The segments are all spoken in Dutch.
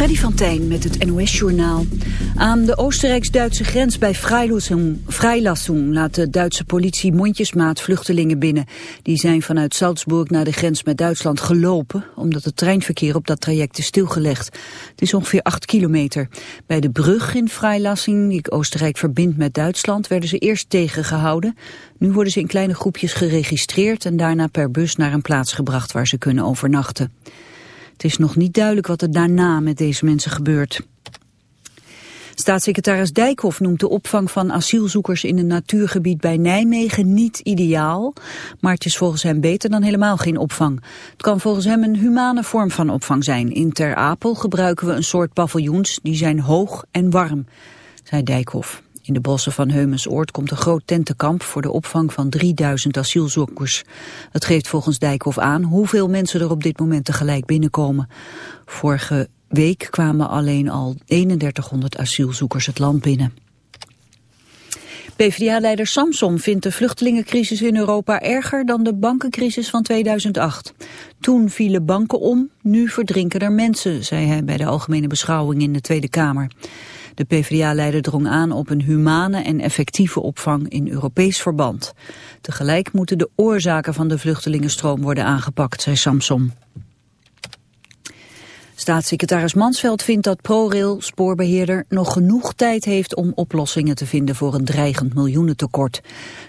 Freddy van Tijn met het NOS-journaal. Aan de Oostenrijks-Duitse grens bij Freilassung laat de Duitse politie mondjesmaat vluchtelingen binnen. Die zijn vanuit Salzburg naar de grens met Duitsland gelopen, omdat het treinverkeer op dat traject is stilgelegd. Het is ongeveer 8 kilometer. Bij de brug in Freilassung, die Oostenrijk verbindt met Duitsland, werden ze eerst tegengehouden. Nu worden ze in kleine groepjes geregistreerd en daarna per bus naar een plaats gebracht waar ze kunnen overnachten. Het is nog niet duidelijk wat er daarna met deze mensen gebeurt. Staatssecretaris Dijkhoff noemt de opvang van asielzoekers in een natuurgebied bij Nijmegen niet ideaal, maar het is volgens hem beter dan helemaal geen opvang. Het kan volgens hem een humane vorm van opvang zijn. In Ter Apel gebruiken we een soort paviljoens, die zijn hoog en warm, zei Dijkhoff. In de bossen van Heumensoord komt een groot tentenkamp voor de opvang van 3000 asielzoekers. Het geeft volgens Dijkhoff aan hoeveel mensen er op dit moment tegelijk binnenkomen. Vorige week kwamen alleen al 3100 asielzoekers het land binnen. PvdA-leider Samson vindt de vluchtelingencrisis in Europa erger dan de bankencrisis van 2008. Toen vielen banken om, nu verdrinken er mensen, zei hij bij de algemene beschouwing in de Tweede Kamer. De PvdA-leider drong aan op een humane en effectieve opvang in Europees verband. Tegelijk moeten de oorzaken van de vluchtelingenstroom worden aangepakt, zei Samson. Staatssecretaris Mansveld vindt dat ProRail, spoorbeheerder, nog genoeg tijd heeft om oplossingen te vinden voor een dreigend miljoenentekort.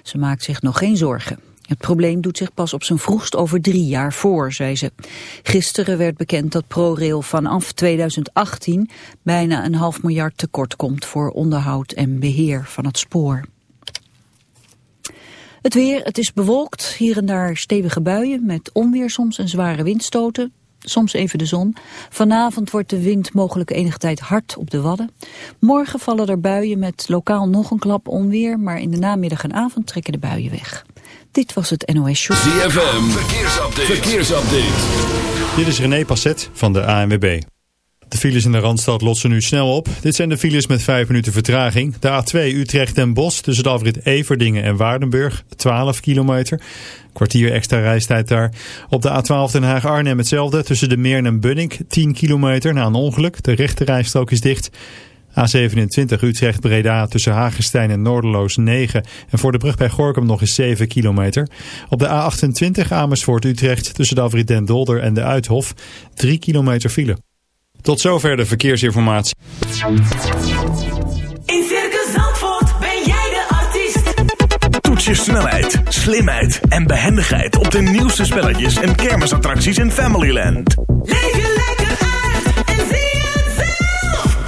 Ze maakt zich nog geen zorgen. Het probleem doet zich pas op zijn vroegst over drie jaar voor, zei ze. Gisteren werd bekend dat ProRail vanaf 2018 bijna een half miljard tekort komt voor onderhoud en beheer van het spoor. Het weer, het is bewolkt, hier en daar stevige buien met onweer soms en zware windstoten. Soms even de zon. Vanavond wordt de wind mogelijk enige tijd hard op de Wadden. Morgen vallen er buien met lokaal nog een klap onweer, maar in de namiddag en avond trekken de buien weg. Dit was het NOS Show. ZFM, verkeersupdate. verkeersupdate. Dit is René Passet van de ANWB. De files in de Randstad lossen nu snel op. Dit zijn de files met 5 minuten vertraging. De A2 Utrecht en Bos tussen de afrit Everdingen en Waardenburg, 12 kilometer. Kwartier extra reistijd daar. Op de A12 Den Haag-Arnhem hetzelfde tussen de Meern en Bunnik, 10 kilometer na een ongeluk. De rechte rijstrook is dicht. A27 Utrecht-Breda tussen Hagenstein en Noorderloos 9 en voor de brug bij Gorkum nog eens 7 kilometer. Op de A28 Amersfoort-Utrecht tussen de afrit Den Dolder en de Uithof 3 kilometer file. Tot zover de verkeersinformatie. In Circus Zandvoort ben jij de artiest. Toets je snelheid, slimheid en behendigheid op de nieuwste spelletjes en kermisattracties in Familyland. Leef je lekker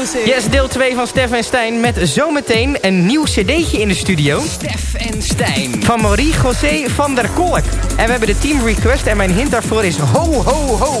Music. Yes, deel 2 van Stef en Stijn met zometeen een nieuw cd'tje in de studio. Stef en Stijn. Van Marie-José van der Kolk. En we hebben de team request en mijn hint daarvoor is ho ho ho.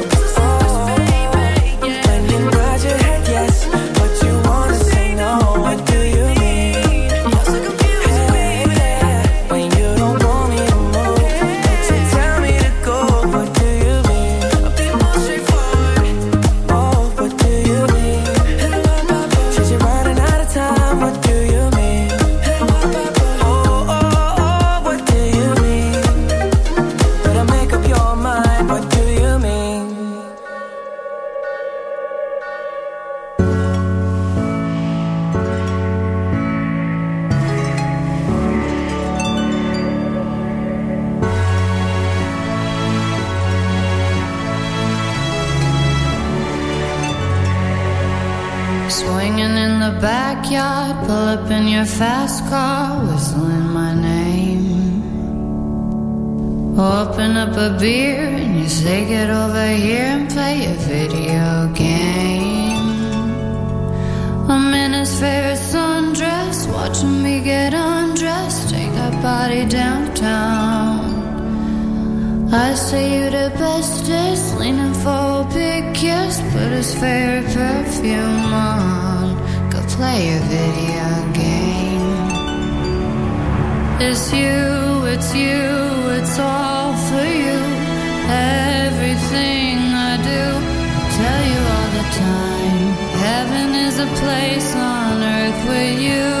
A place on earth with you.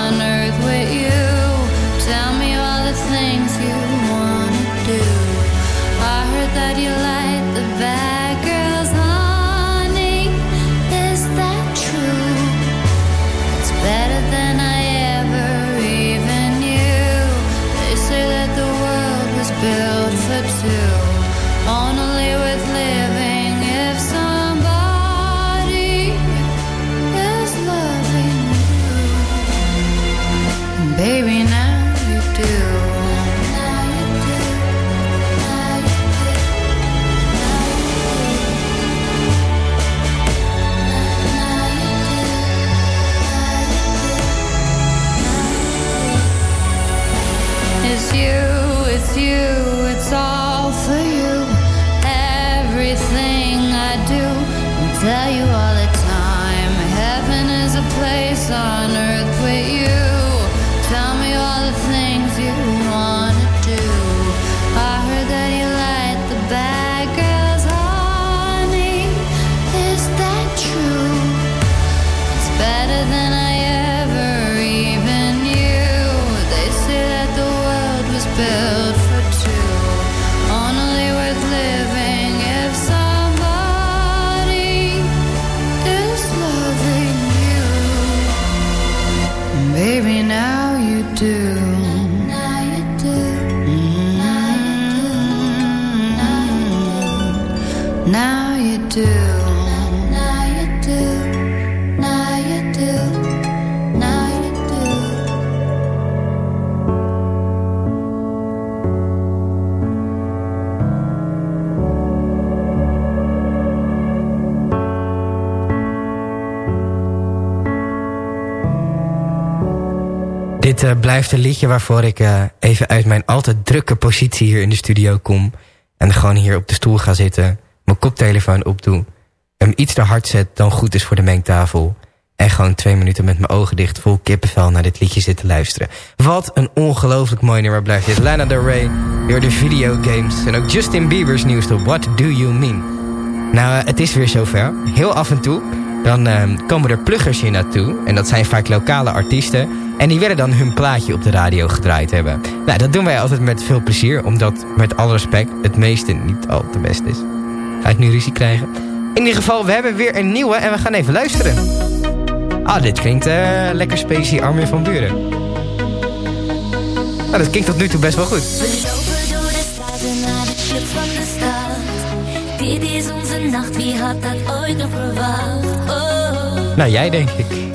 tell you Dit eh, blijft een liedje waarvoor ik eh, even uit mijn altijd drukke positie hier in de studio kom. En gewoon hier op de stoel ga zitten. Mijn koptelefoon opdoe. Hem iets te hard zet dan goed is voor de mengtafel. En gewoon twee minuten met mijn ogen dicht vol kippenvel naar dit liedje zitten luisteren. Wat een ongelooflijk mooi nummer blijft dit. Lana Del Rey, door de videogames. En ook Justin Bieber's nieuwste What Do You Mean. Nou, eh, het is weer zover. Heel af en toe. Dan eh, komen er pluggers hier naartoe. En dat zijn vaak lokale artiesten. En die willen dan hun plaatje op de radio gedraaid hebben. Nou, dat doen wij altijd met veel plezier. Omdat, met alle respect, het meeste niet al te best is. Ga ik nu ruzie krijgen? In ieder geval, we hebben weer een nieuwe en we gaan even luisteren. Ah, dit klinkt eh, lekker specie Armin van Buren. Nou, dat klinkt tot nu toe best wel goed. We door de naar van de. Dit is onze nacht, wie had dat ooit nog verwacht? Nou, jij denk ik.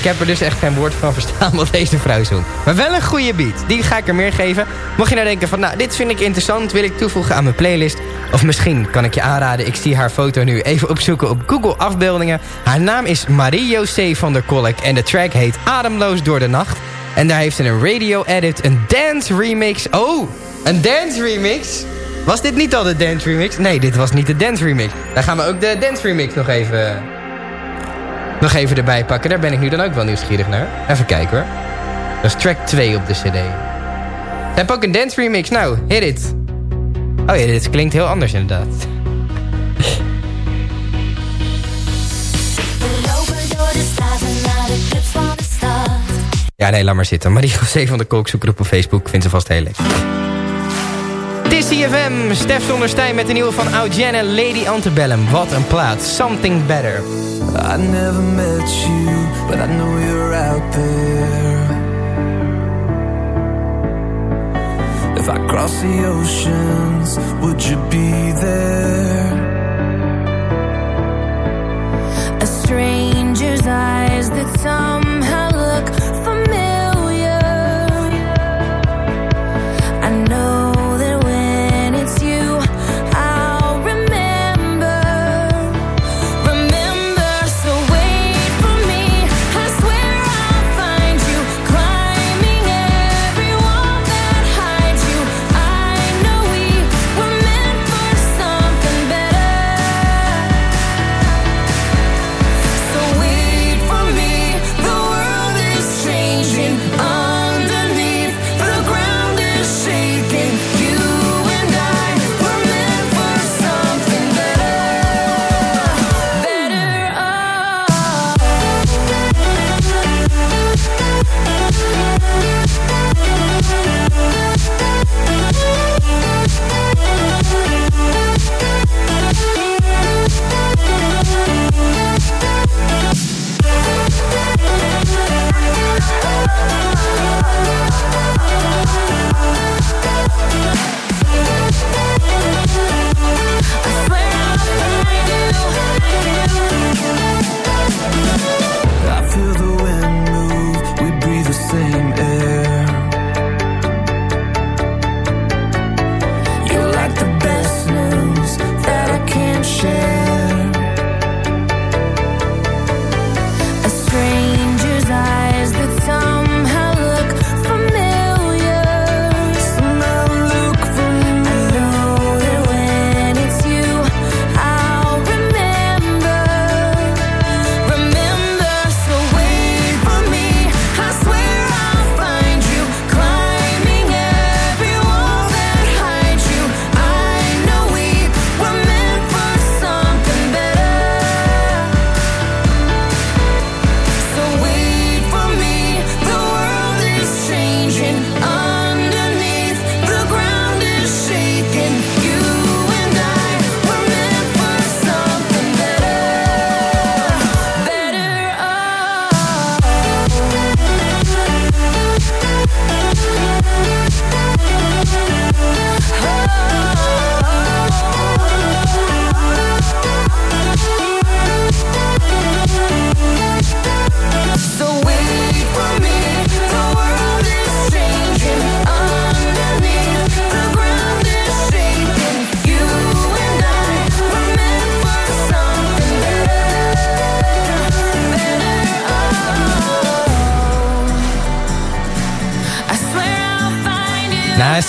Ik heb er dus echt geen woord van verstaan wat deze vrouw zoekt. Maar wel een goede beat. Die ga ik er meer geven. Mocht je nou denken van, nou, dit vind ik interessant. Wil ik toevoegen aan mijn playlist. Of misschien kan ik je aanraden. Ik zie haar foto nu even opzoeken op Google afbeeldingen. Haar naam is Marie-José van der Kolk. En de track heet Ademloos door de nacht. En daar heeft ze een radio edit, een dance remix. Oh, een dance remix? Was dit niet al de dance remix? Nee, dit was niet de dance remix. Dan gaan we ook de dance remix nog even nog even erbij pakken. Daar ben ik nu dan ook wel nieuwsgierig naar. Even kijken hoor. Dat is track 2 op de cd. Heb ook een dance remix. Nou, hit it. Oh ja, dit klinkt heel anders inderdaad. Ja, nee, laat maar zitten. Marie José van de Kolk zoek er op op Facebook. Vindt ze vast heel leuk. Het is CFM. Stef zonder Stijn met de nieuwe van Oudjen en Lady Antebellum. Wat een plaats. Something better. I never met you, but I know you're out there. If I cross the oceans, would you be there? A stranger's eyes that somehow look familiar. I know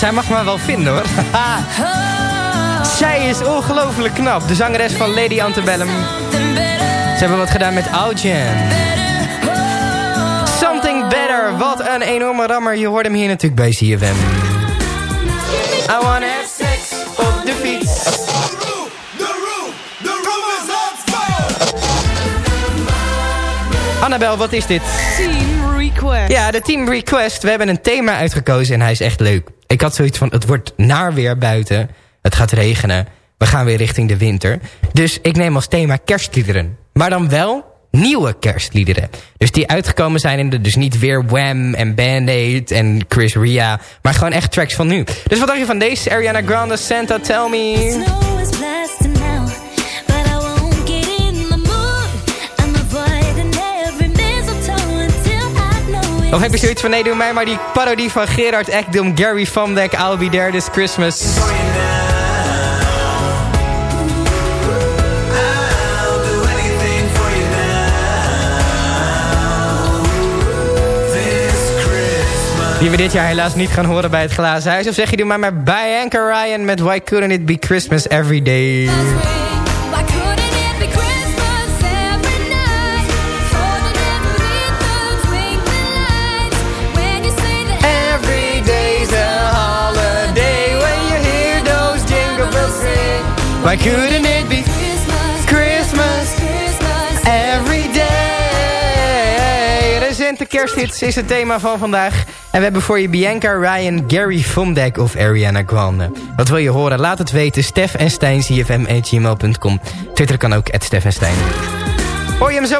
zij mag me wel vinden hoor. zij is ongelooflijk knap. De zangeres van Lady Antebellum. Ze hebben wat gedaan met Outjan. Something Better. Wat een enorme rammer. Je hoort hem hier natuurlijk bij CFM. I wanna have sex op de fiets. Annabel, wat is dit? Team Request. Ja, de Team Request. We hebben een thema uitgekozen en hij is echt leuk. Ik had zoiets van, het wordt naar weer buiten. Het gaat regenen. We gaan weer richting de winter. Dus ik neem als thema kerstliederen. Maar dan wel nieuwe kerstliederen. Dus die uitgekomen zijn in de... Dus niet weer Wham en Band-Aid en Chris Ria. Maar gewoon echt tracks van nu. Dus wat dacht je van deze? Ariana Grande, Santa, Tell Me. Of heb je zoiets van, nee, doe mij maar die parodie van Gerard Ekdom, Gary Van I'll Be There This Christmas. Die we dit jaar helaas niet gaan horen bij het Glazen Huis. Of zeg je, doe maar maar bij Anchor Ryan met Why Couldn't It Be Christmas Every Day. Why couldn't it be Christmas, Christmas Christmas. every day? Recente kersthits is het thema van vandaag. En we hebben voor je Bianca, Ryan, Gary Vondek of Ariana Grande. Wat wil je horen? Laat het weten. Stef en Stijn, cfm.gmail.com. Twitter kan ook, at Stef en Stijn. Hoor je hem zo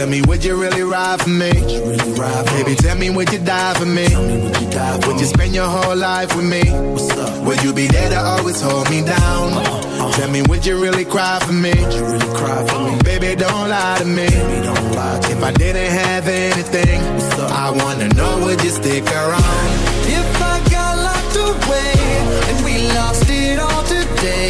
Tell me, would you really ride for me? Really ride for Baby, tell me, would you die for me? would you die for Would you spend your whole life with me? Would you be there to always hold me down? Tell me, would you really cry for me? You really cry for me? Baby, don't lie to me. Baby, lie to If me. I didn't have anything? I wanna know, would you stick around? If I got locked away and we lost it all today,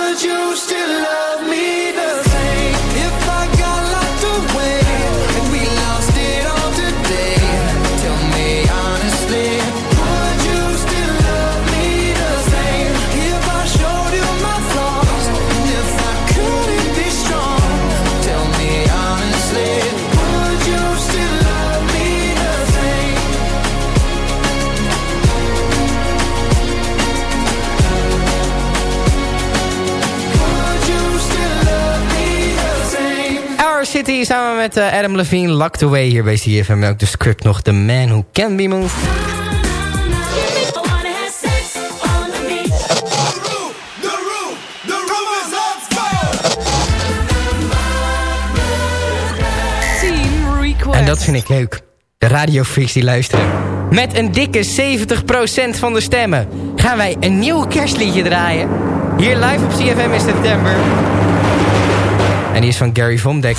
City samen met eh, Adam Levine, Locked Away hier bij CFM. En ook de script nog The Man Who Can Be Moved. En dat vind ik leuk. De radiofreaks die luisteren. Met een dikke 70% van de stemmen gaan wij een nieuw kerstliedje draaien. Hier live op CFM in september. En die is van Gary Vomdek.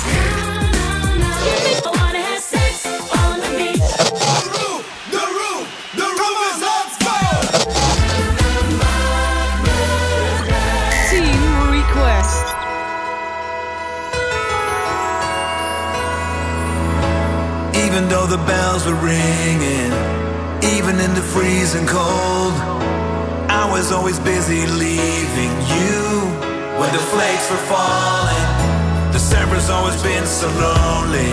The bells were ringing, even in the freezing cold, I was always busy leaving you when the flakes were falling. December's always been so lonely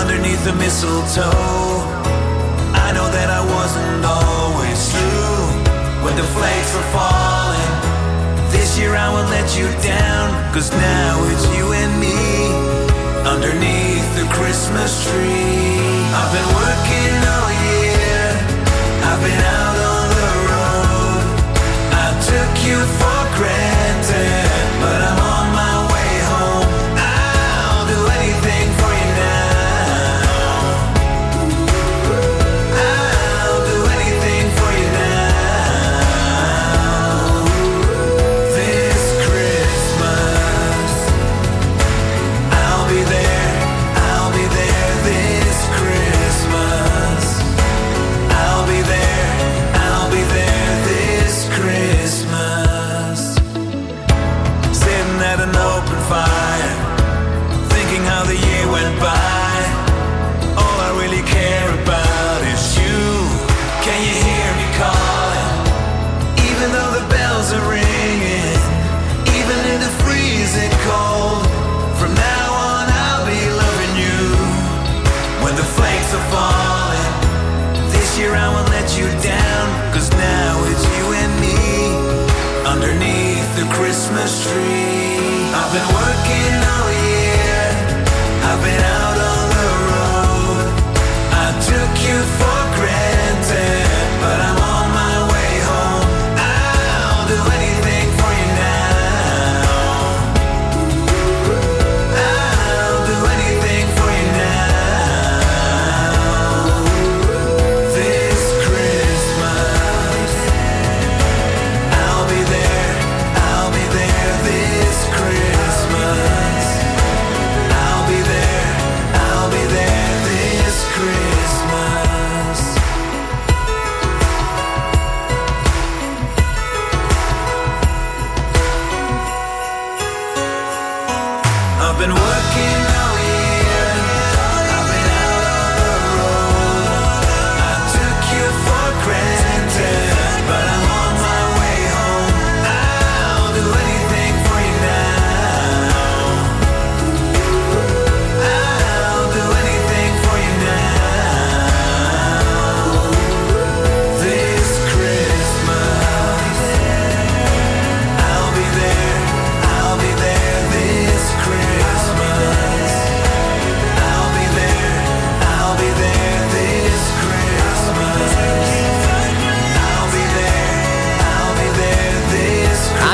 underneath the mistletoe. I know that I wasn't always true when the flakes were falling. This year I won't let you down, cause now it's you and me underneath the Christmas tree. I've been working all year, I've been out on the road. I took you for granted, but I'm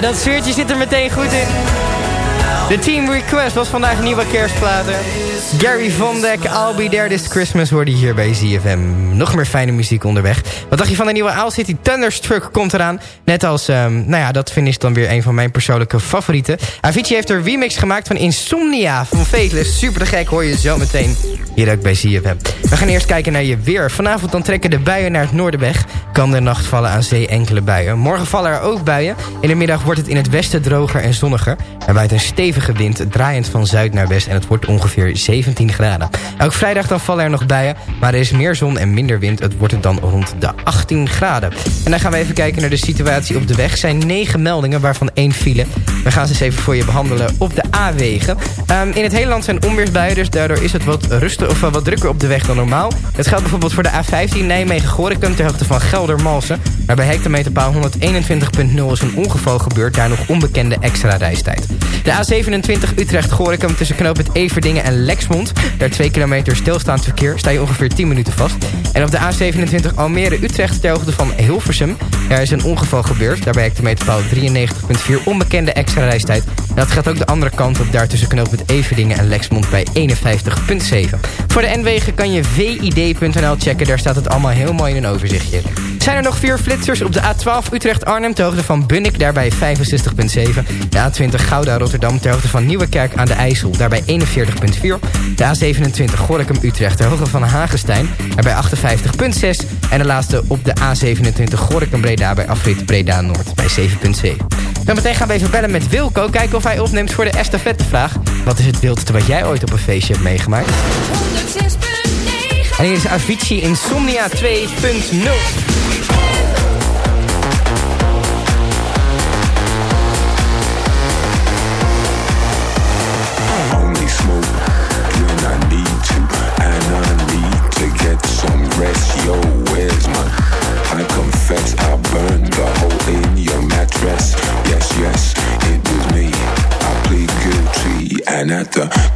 dat sfeertje zit er meteen goed in. De Team Request was vandaag nieuwe kerstplaten. Gary Von Dek, I'll Be There This Christmas hoorde hier bij ZFM. Nog meer fijne muziek onderweg. Wat dacht je van de nieuwe Owl City Thunderstruck komt eraan? Net als, ehm, nou ja, dat vind dan weer een van mijn persoonlijke favorieten. Avicii heeft er remix gemaakt van Insomnia van Faithless. Super te gek, hoor je zo meteen hier ook bij ZFM. We gaan eerst kijken naar je weer. Vanavond dan trekken de buien naar het noorden weg. Kan de nacht vallen aan zee enkele buien. Morgen vallen er ook buien. In de middag wordt het in het westen droger en zonniger. Er waait een stevige wind, draaiend van zuid naar west... en het wordt ongeveer 17 graden. Elk vrijdag dan vallen er nog buien, maar er is meer zon en minder wind. Het wordt het dan rond de 18 graden. En dan gaan we even kijken naar de situatie op de weg. Er zijn 9 meldingen, waarvan één file. We gaan ze eens even voor je behandelen op de A-wegen. Ehm, in het hele land zijn onweersbuien, dus daardoor is het wat, rustig, of, eh, wat drukker op de weg dan normaal. Het geldt bijvoorbeeld voor de A15 Nijmegen-Gorinchem... ter hoogte van Geldermalsen. Maar bij hectometerpaal 121.0 is een ongeval gebeurd. Daar nog onbekende extra reistijd. De A27 Utrecht-Gorinchem tussen knooppunt Everdingen en Lexmond. Daar 2 kilometer stilstaand verkeer. Sta je ongeveer 10 minuten vast. En op de A27 Almere-Utrecht ter hoogte van Hilversum. Daar is een ongeval gebeurd. Daarbij hectometerpaal 93.4 onbekende extra reistijd. En dat gaat ook de andere kant op. Daar tussen knooppunt Everdingen en Lexmond bij 51.7. Voor de N-wegen kan je vid.nl checken. Daar staat het allemaal heel mooi in een overzichtje. Zijn er nog vier flitsers op de A12 Utrecht-Arnhem ter hoogte van Bunnik, daarbij 65.7. De A20 Gouda-Rotterdam ter hoogte van Nieuwekerk aan de IJssel, daarbij 41.4. De A27 Gorinchem-Utrecht ter hoogte van Hagestein, daarbij 58.6. En de laatste op de A27 Gorinchem-Breda bij afrit Breda-Noord, bij 7.7. Dan meteen gaan we even bellen met Wilco, kijken of hij opneemt voor de estafettevraag. Wat is het wildste wat jij ooit op een feestje hebt meegemaakt? En hier is Avicii Insomnia 2.0. The.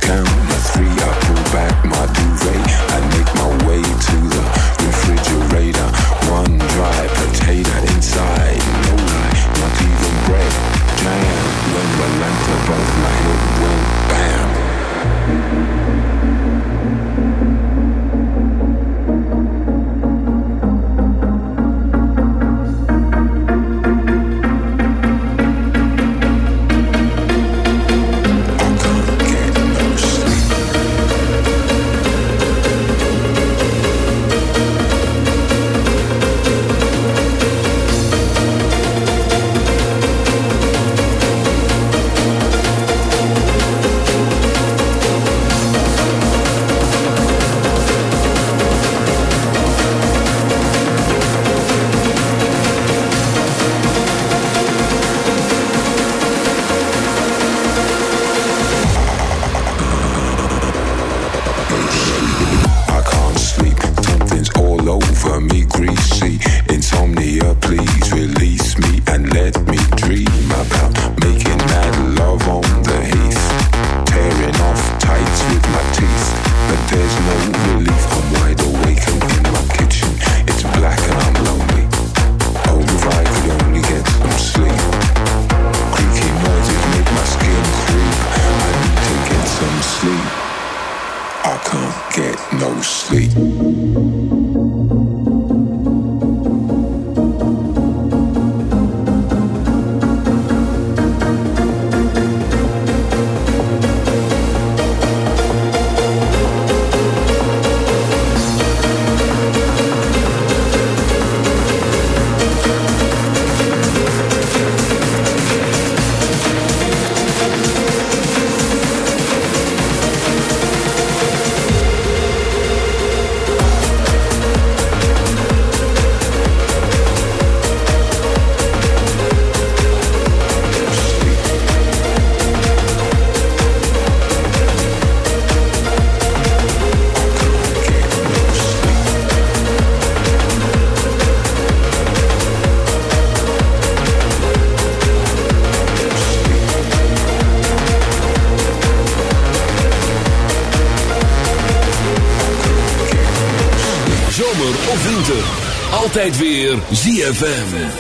Altijd weer ZFM.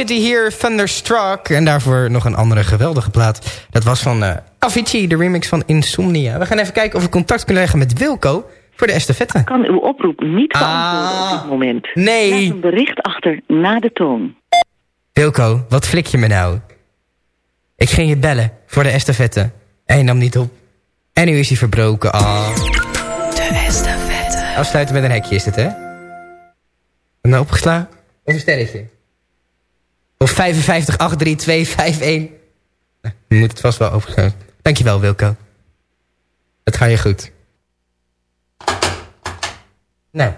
City hier, Thunderstruck. En daarvoor nog een andere geweldige plaat. Dat was van eh Avicii, de remix van Insomnia. We gaan even kijken of we contact kunnen leggen met Wilco voor de estafette. kan uw oproep niet beantwoorden Ah, op dit moment. nee. Laat een bericht achter na de toon. Wilco, wat flik je me nou? Ik ging je bellen voor de estafette. En je nam niet op. En nu is hij verbroken. Ah. De estafette. Afsluiten met een hekje is het, hè? Een opgeslagen? Of een sterretje? Of 55, 8, 3, 2, 5, 1? Nou, je moet het vast wel opgesluiten. Dankjewel, Wilco. Het gaat je goed. Nou,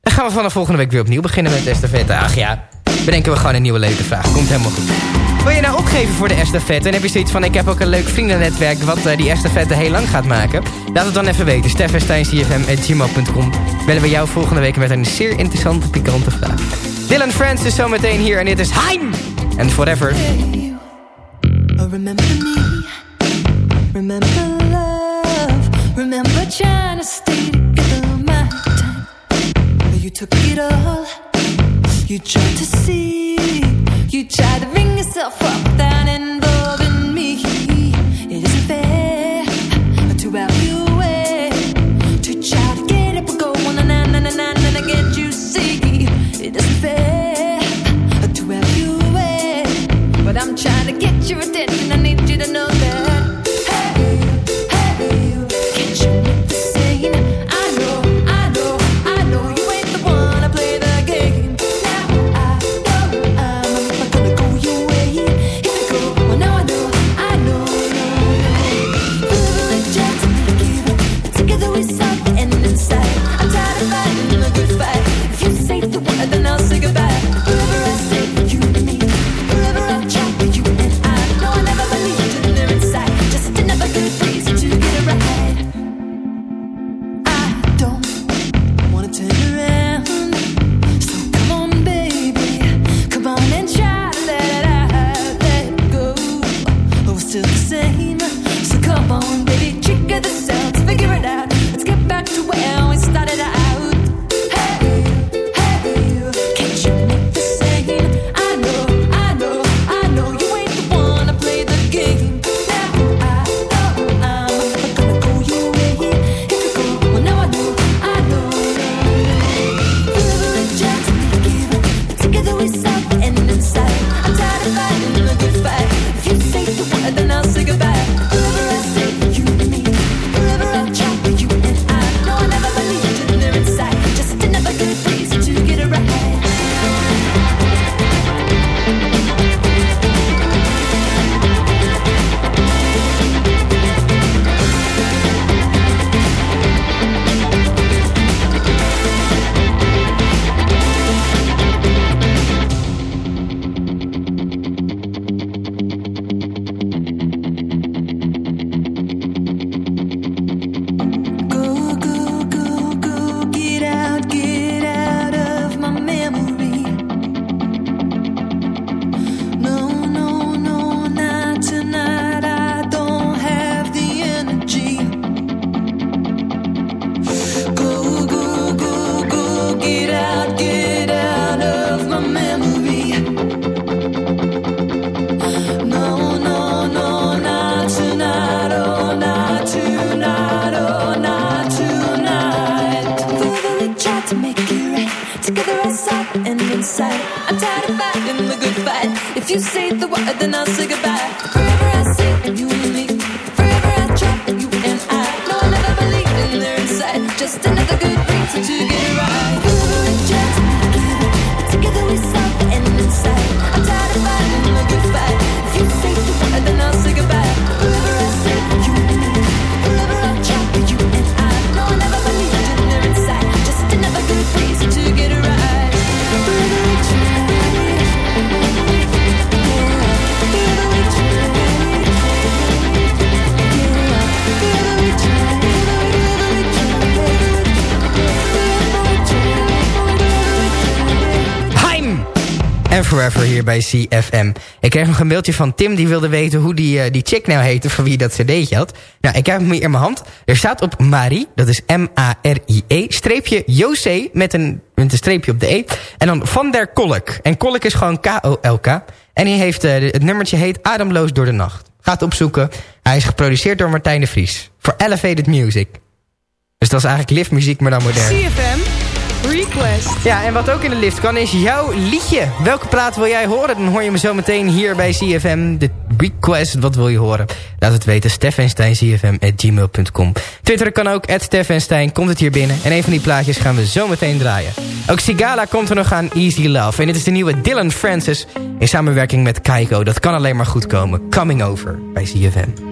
dan gaan we vanaf volgende week weer opnieuw beginnen met de estafette. Ach ja, bedenken we gewoon een nieuwe leuke vraag. Komt helemaal goed. Wil je nou opgeven voor de estafette? En heb je zoiets van, ik heb ook een leuk vriendennetwerk... wat uh, die estafette heel lang gaat maken? Laat het dan even weten. steffestijnsdfm.gmail.com Bellen we jou volgende week met een zeer interessante, pikante vraag. Dylan friends is zometeen hier en dit is Heim! And forever. Oh, remember me. Remember love. Remember trying to stay my time. You took it all. You tried to see. You try to bring yourself up down and Forever hier bij CFM. Ik kreeg nog een mailtje van Tim, die wilde weten hoe die, eh, die chick nou heette... voor wie dat cd'tje had. Nou, ik heb hem hier in mijn hand. Er staat op Marie, dat is M-A-R-I-E, streepje José met een, met een streepje op de E. En dan Van der Kolk. En Kolk is gewoon K-O-L-K. En hij heeft, eh, het nummertje heet Ademloos door de Nacht. Gaat opzoeken. Hij is geproduceerd door Martijn de Vries. Voor Elevated Music. Dus dat is eigenlijk liftmuziek, maar dan modern. CFM Request. Ja, en wat ook in de lift kan is jouw liedje. Welke plaat wil jij horen? Dan hoor je me zo meteen hier bij CFM. De request, wat wil je horen? Laat het weten, gmail.com. Twitter kan ook, steffenstein, komt het hier binnen. En een van die plaatjes gaan we zo meteen draaien. Ook Sigala komt er nog aan, Easy Love. En dit is de nieuwe Dylan Francis in samenwerking met Kaiko. Dat kan alleen maar goed komen. Coming over bij CFM.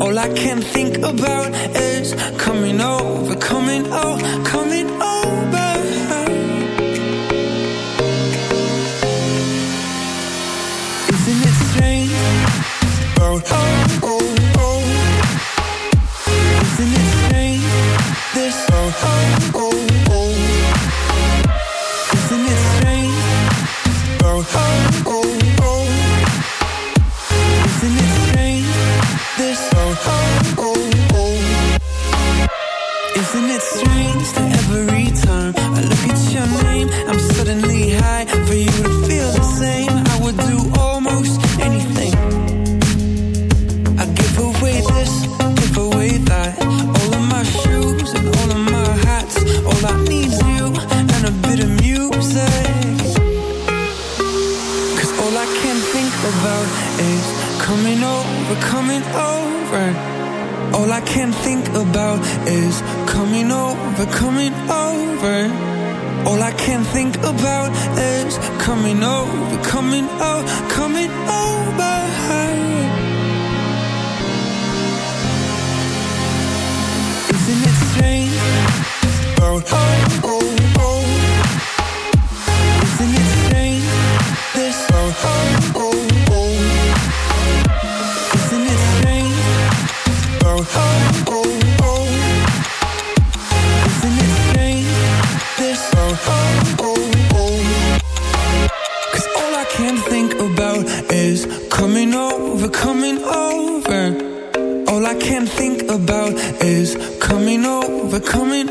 All I can think about is coming over, coming out, coming over. Isn't it strange? Oh. oh. over. All I can think about is coming over, coming over. coming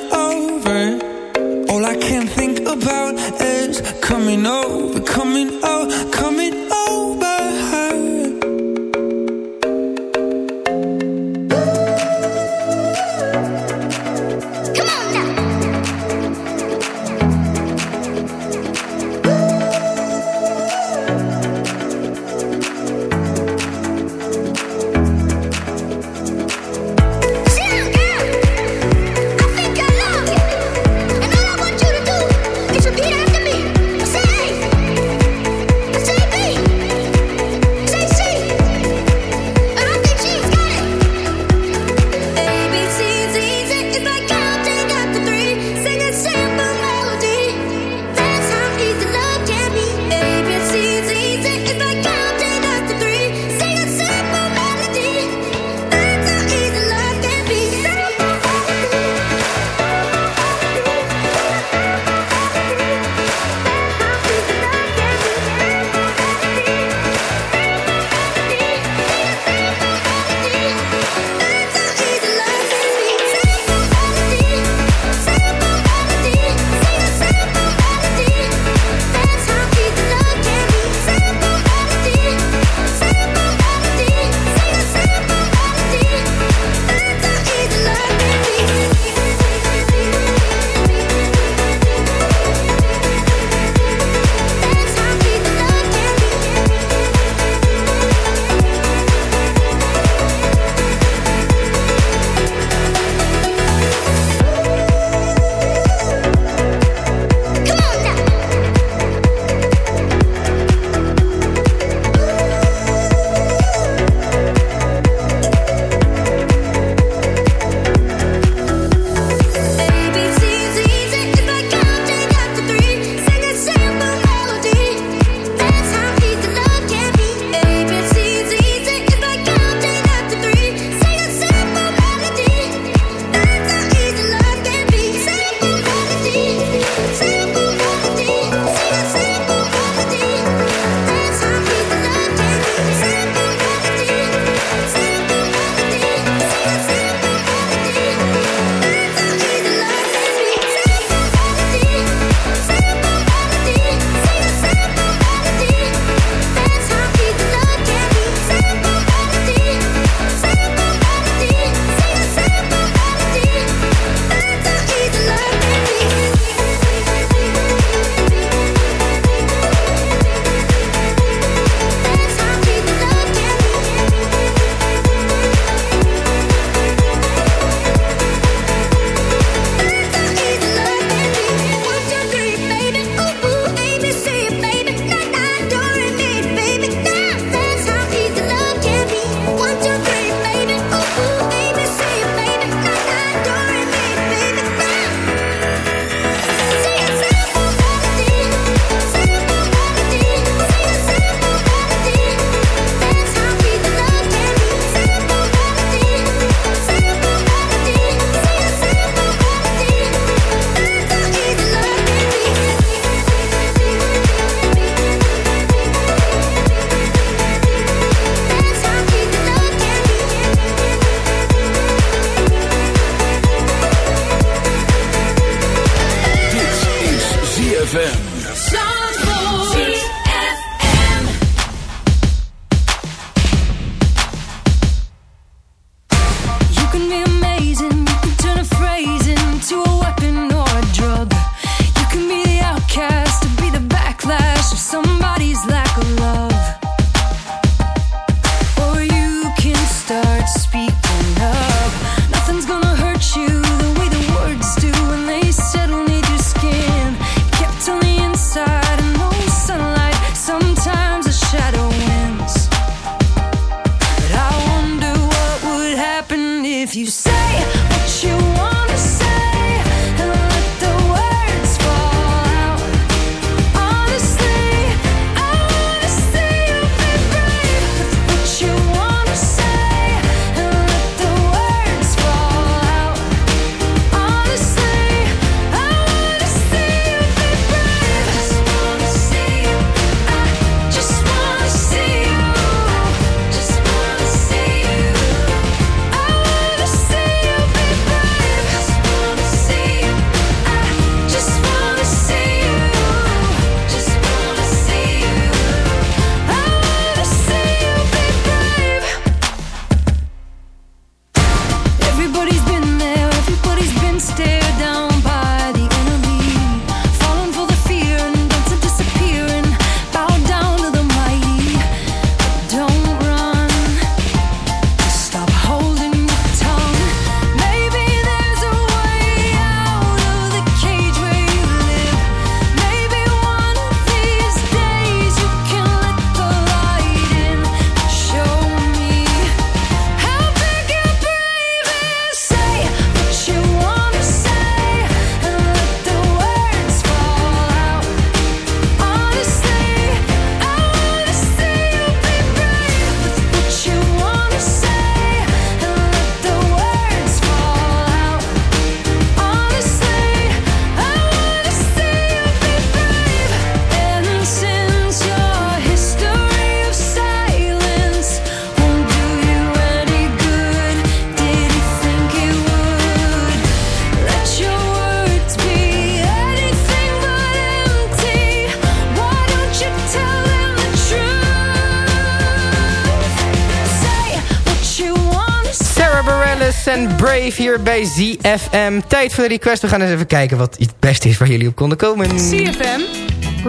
hier bij ZFM. Tijd voor de request. We gaan eens even kijken wat het beste is waar jullie op konden komen. ZFM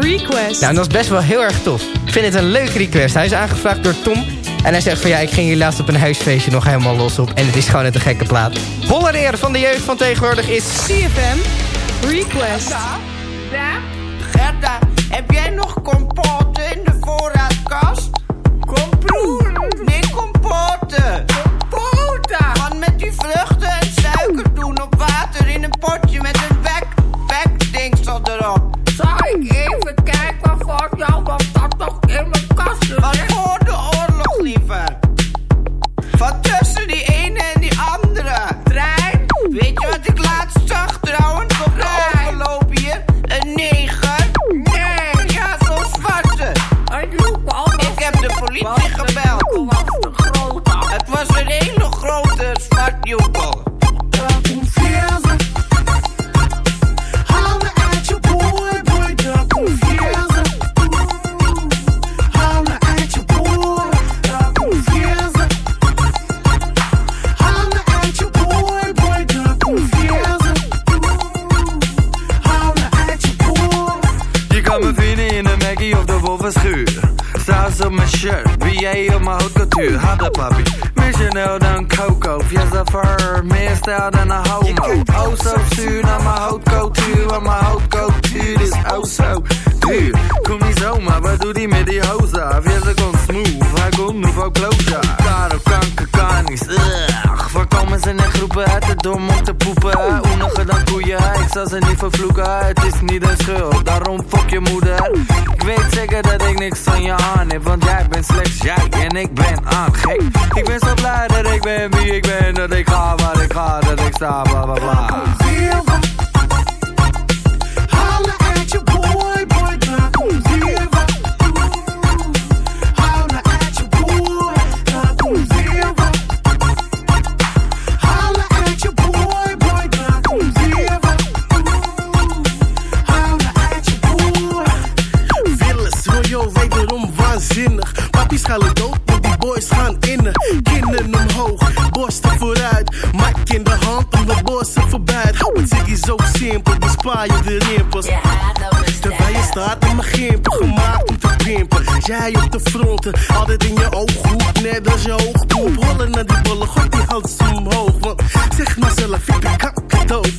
Request. Nou, en dat is best wel heel erg tof. Ik vind het een leuke request. Hij is aangevraagd door Tom. En hij zegt van ja, ik ging hier laatst op een huisfeestje nog helemaal los op. En het is gewoon net een gekke plaat. Bollereer van de jeugd van tegenwoordig is... CFM Request. zal ze niet vervloeken Het is niet een schuld, daarom fok je moeder Ik weet zeker dat ik niks van je aan heb Want jij bent slechts jij en ik ben aan gek Ik ben zo blij dat ik ben wie ik ben Dat ik ga waar ik ga, dat ik sta, bla bla bla Jij op de fronten, altijd in je ooghoek, net als je oogpoep. Rollen naar die bollen, gooi die hals omhoog. Want zeg maar zelf, ik ben kakkerdoof.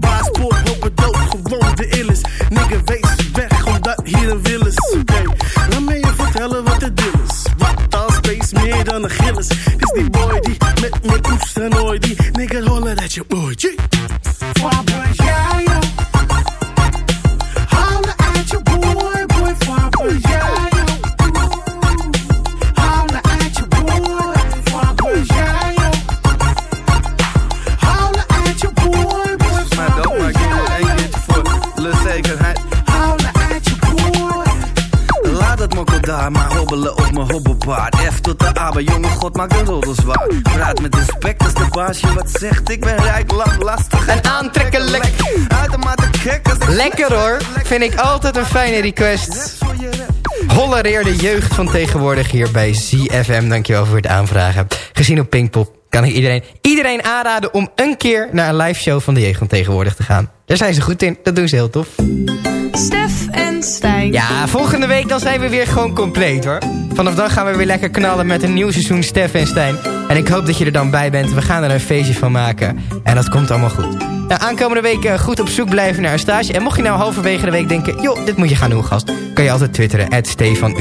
Baas Pop, hoppen dood, gewoon de illis. Nigga, wees weg, omdat hier een wil is. Oké, laat me je vertellen wat de deal is. Wat als space meer dan een gillis. Is die boy die met me poest en ooit die nigga rollen dat je boy. God maakt een roddel zwaar. Praat met respect als de baasje wat zegt. Ik ben rijk, lach, lastig en aantrekkelijk. Uitermate gek Lekker hoor. Vind ik altijd een fijne request. Hollereer de jeugd van tegenwoordig hier bij ZFM. Dankjewel voor het aanvragen. Gezien op Pinkpop kan ik iedereen, iedereen aanraden om een keer naar een live show van de jeugd van tegenwoordig te gaan. Daar zijn ze goed in. Dat doen ze heel tof. En Stijn. Ja, volgende week dan zijn we weer gewoon compleet hoor. Vanaf dan gaan we weer lekker knallen met een nieuw seizoen Stef en Stijn. En ik hoop dat je er dan bij bent. We gaan er een feestje van maken. En dat komt allemaal goed. Nou, aankomende week eh, goed op zoek blijven naar een stage. En mocht je nou halverwege de week denken... joh, dit moet je gaan doen gast. Kan je altijd twitteren. At Stefan.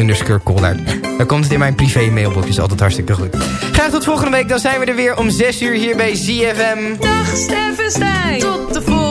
Dan komt het in mijn privé mailbox. is altijd hartstikke goed. Graag tot volgende week. Dan zijn we er weer om 6 uur hier bij ZFM. Dag Stef en Stijn. Tot de volgende